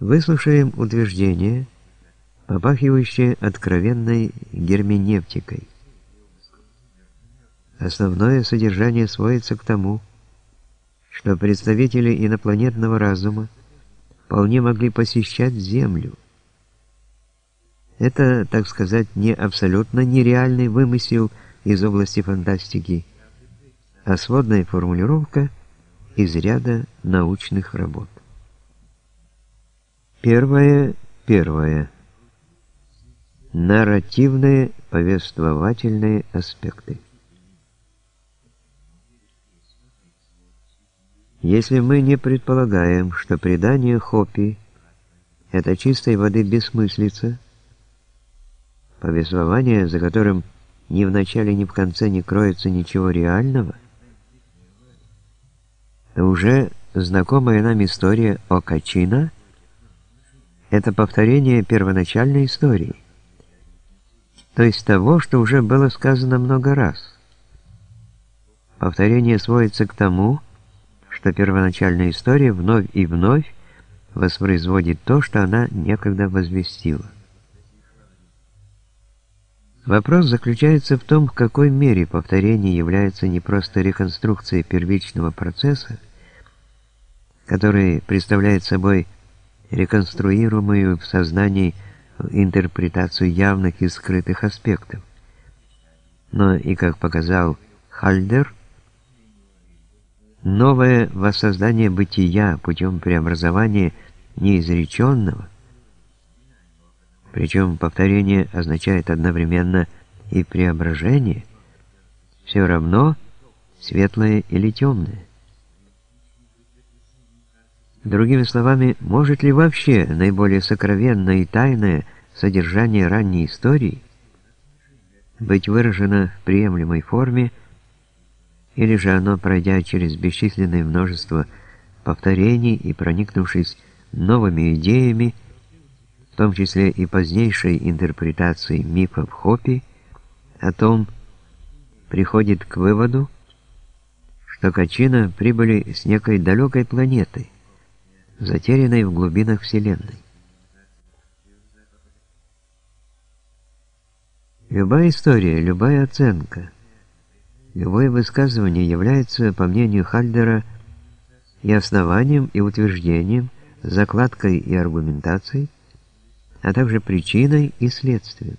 Выслушаем утверждение, попахивающее откровенной герменевтикой. Основное содержание сводится к тому, что представители инопланетного разума вполне могли посещать Землю. Это, так сказать, не абсолютно нереальный вымысел из области фантастики, а сводная формулировка из ряда научных работ. Первое. Первое. Нарративные повествовательные аспекты. Если мы не предполагаем, что предание Хопи – это чистой воды бессмыслица, повествование, за которым ни в начале, ни в конце не кроется ничего реального, то уже знакомая нам история о Качина – это повторение первоначальной истории, то есть того, что уже было сказано много раз. Повторение сводится к тому, что первоначальная история вновь и вновь воспроизводит то, что она некогда возвестила. Вопрос заключается в том, в какой мере повторение является не просто реконструкцией первичного процесса, который представляет собой реконструируемую в сознании интерпретацию явных и скрытых аспектов, но и, как показал Хальдер, новое воссоздание бытия путем преобразования неизреченного, причем повторение означает одновременно и преображение, все равно светлое или темное. Другими словами, может ли вообще наиболее сокровенное и тайное содержание ранней истории быть выражено в приемлемой форме, или же оно, пройдя через бесчисленное множество повторений и проникнувшись новыми идеями, в том числе и позднейшей интерпретацией мифов Хопи, о том, приходит к выводу, что Качина прибыли с некой далекой планеты, затерянной в глубинах Вселенной. Любая история, любая оценка – Любое высказывание является, по мнению Хальдера, и основанием, и утверждением, закладкой и аргументацией, а также причиной и следствием.